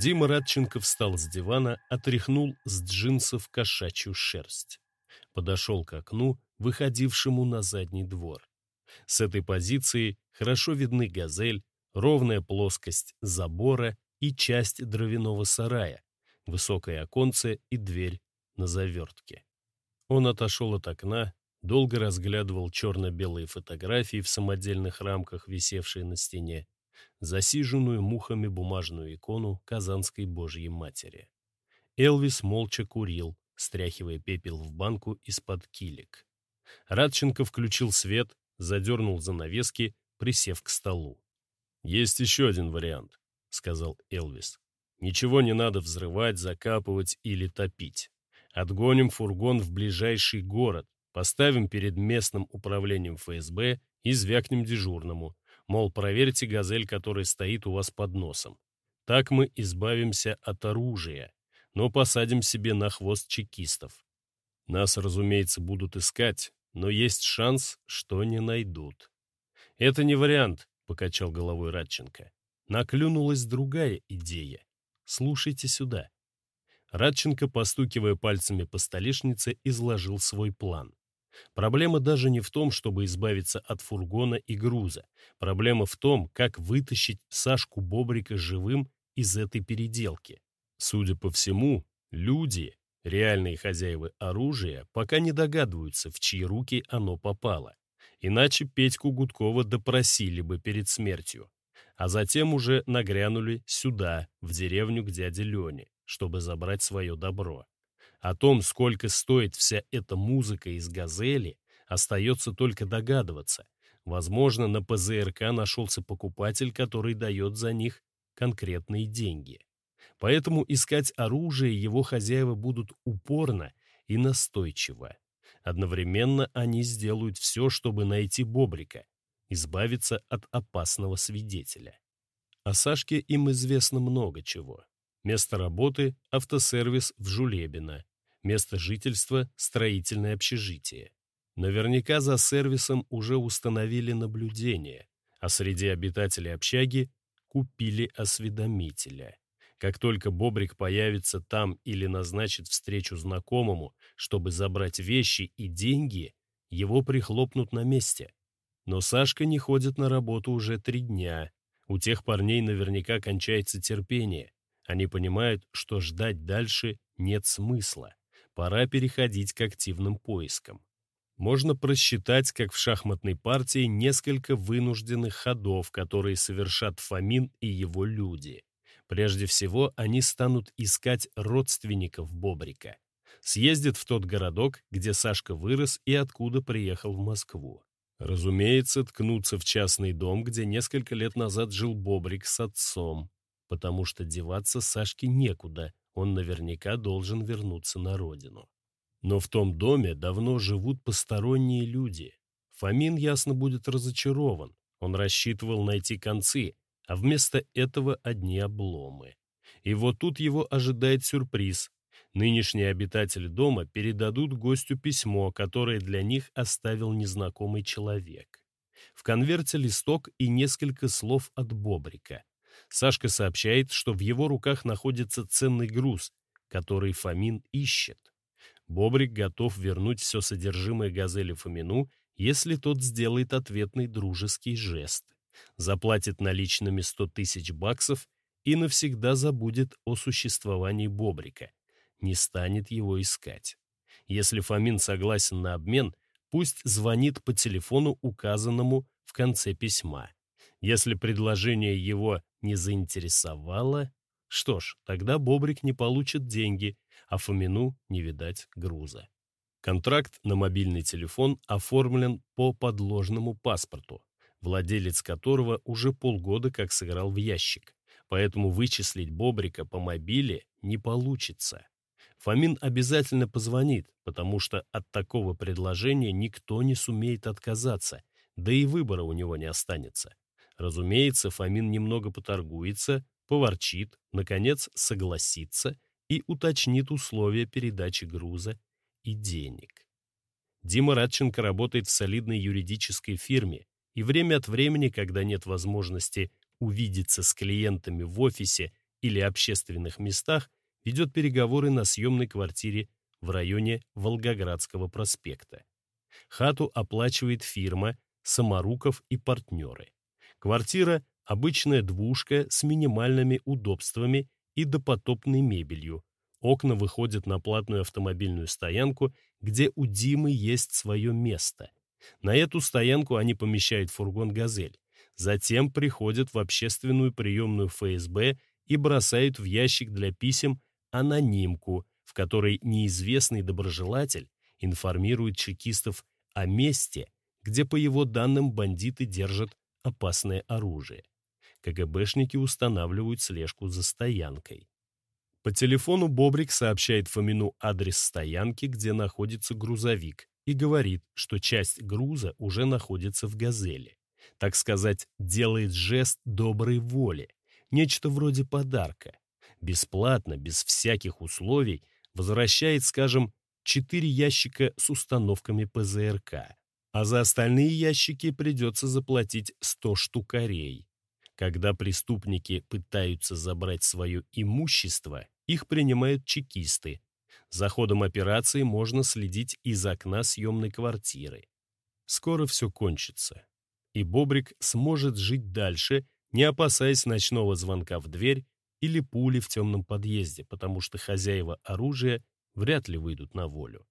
Дима Радченко встал с дивана, отряхнул с джинсов кошачью шерсть. Подошел к окну, выходившему на задний двор. С этой позиции хорошо видны газель, ровная плоскость забора и часть дровяного сарая, высокое оконце и дверь на завертке. Он отошел от окна, долго разглядывал черно-белые фотографии в самодельных рамках, висевшие на стене, засиженную мухами бумажную икону Казанской Божьей Матери. Элвис молча курил, стряхивая пепел в банку из-под килек. Радченко включил свет, задернул занавески, присев к столу. «Есть еще один вариант», — сказал Элвис. «Ничего не надо взрывать, закапывать или топить. Отгоним фургон в ближайший город, поставим перед местным управлением ФСБ и звякнем дежурному. Мол, проверьте газель, которая стоит у вас под носом. Так мы избавимся от оружия, но посадим себе на хвост чекистов. Нас, разумеется, будут искать, но есть шанс, что не найдут. Это не вариант, покачал головой Радченко. Наклюнулась другая идея. Слушайте сюда. Радченко, постукивая пальцами по столешнице, изложил свой план. Проблема даже не в том, чтобы избавиться от фургона и груза. Проблема в том, как вытащить Сашку Бобрика живым из этой переделки. Судя по всему, люди, реальные хозяева оружия, пока не догадываются, в чьи руки оно попало. Иначе Петьку Гудкова допросили бы перед смертью. А затем уже нагрянули сюда, в деревню к дяде Лене, чтобы забрать свое добро. О том, сколько стоит вся эта музыка из «Газели», остается только догадываться. Возможно, на ПЗРК нашелся покупатель, который дает за них конкретные деньги. Поэтому искать оружие его хозяева будут упорно и настойчиво. Одновременно они сделают все, чтобы найти Бобрика, избавиться от опасного свидетеля. О Сашке им известно много чего. Место работы – автосервис в Жулебино. Место жительства – строительное общежитие. Наверняка за сервисом уже установили наблюдение, а среди обитателей общаги купили осведомителя. Как только Бобрик появится там или назначит встречу знакомому, чтобы забрать вещи и деньги, его прихлопнут на месте. Но Сашка не ходит на работу уже три дня. У тех парней наверняка кончается терпение. Они понимают, что ждать дальше нет смысла. Пора переходить к активным поискам. Можно просчитать, как в шахматной партии, несколько вынужденных ходов, которые совершат Фомин и его люди. Прежде всего, они станут искать родственников Бобрика. Съездят в тот городок, где Сашка вырос и откуда приехал в Москву. Разумеется, ткнуться в частный дом, где несколько лет назад жил Бобрик с отцом, потому что деваться Сашке некуда, он наверняка должен вернуться на родину. Но в том доме давно живут посторонние люди. Фомин ясно будет разочарован. Он рассчитывал найти концы, а вместо этого одни обломы. И вот тут его ожидает сюрприз. Нынешние обитатели дома передадут гостю письмо, которое для них оставил незнакомый человек. В конверте листок и несколько слов от Бобрика. Сашка сообщает, что в его руках находится ценный груз, который Фомин ищет. Бобрик готов вернуть все содержимое «Газели» Фомину, если тот сделает ответный дружеский жест заплатит наличными 100 тысяч баксов и навсегда забудет о существовании Бобрика, не станет его искать. Если Фомин согласен на обмен, пусть звонит по телефону, указанному в конце письма. Если предложение его не заинтересовало, что ж, тогда Бобрик не получит деньги, а Фомину не видать груза. Контракт на мобильный телефон оформлен по подложному паспорту владелец которого уже полгода как сыграл в ящик, поэтому вычислить Бобрика по мобиле не получится. Фомин обязательно позвонит, потому что от такого предложения никто не сумеет отказаться, да и выбора у него не останется. Разумеется, Фомин немного поторгуется, поворчит, наконец согласится и уточнит условия передачи груза и денег. Дима Радченко работает в солидной юридической фирме, и время от времени, когда нет возможности увидеться с клиентами в офисе или общественных местах ведет переговоры на съемной квартире в районе Волгоградского проспекта. Хату оплачивает фирма «Саморуков и партнеры». Квартира – обычная двушка с минимальными удобствами и допотопной мебелью. Окна выходят на платную автомобильную стоянку, где у Димы есть свое место. На эту стоянку они помещают фургон «Газель». Затем приходят в общественную приемную ФСБ и бросают в ящик для писем анонимку, в которой неизвестный доброжелатель информирует чекистов о месте, где, по его данным, бандиты держат опасное оружие. КГБшники устанавливают слежку за стоянкой. По телефону Бобрик сообщает Фомину адрес стоянки, где находится грузовик, и говорит, что часть груза уже находится в «Газели». Так сказать, делает жест доброй воли, нечто вроде подарка. Бесплатно, без всяких условий, возвращает, скажем, четыре ящика с установками ПЗРК, а за остальные ящики придется заплатить 100 штукарей. Когда преступники пытаются забрать свое имущество, их принимают чекисты. За ходом операции можно следить из окна съемной квартиры. Скоро все кончится, и Бобрик сможет жить дальше, не опасаясь ночного звонка в дверь или пули в темном подъезде, потому что хозяева оружия вряд ли выйдут на волю.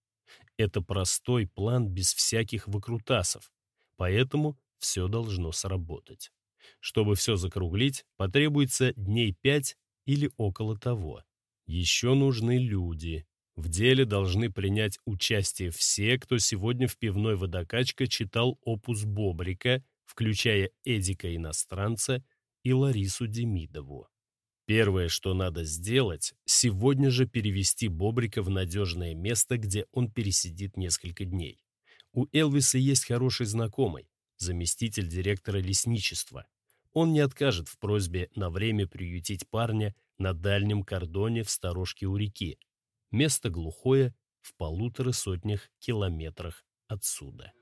Это простой план без всяких выкрутасов, поэтому все должно сработать. Чтобы все закруглить, потребуется дней пять или около того. Еще нужны люди. В деле должны принять участие все, кто сегодня в пивной водокачка читал опус Бобрика, включая Эдика-иностранца и Ларису Демидову. Первое, что надо сделать, сегодня же перевести Бобрика в надежное место, где он пересидит несколько дней. У Элвиса есть хороший знакомый, заместитель директора лесничества. Он не откажет в просьбе на время приютить парня на дальнем кордоне в сторожке у реки. Место глухое, в полутора сотнях километрах отсюда.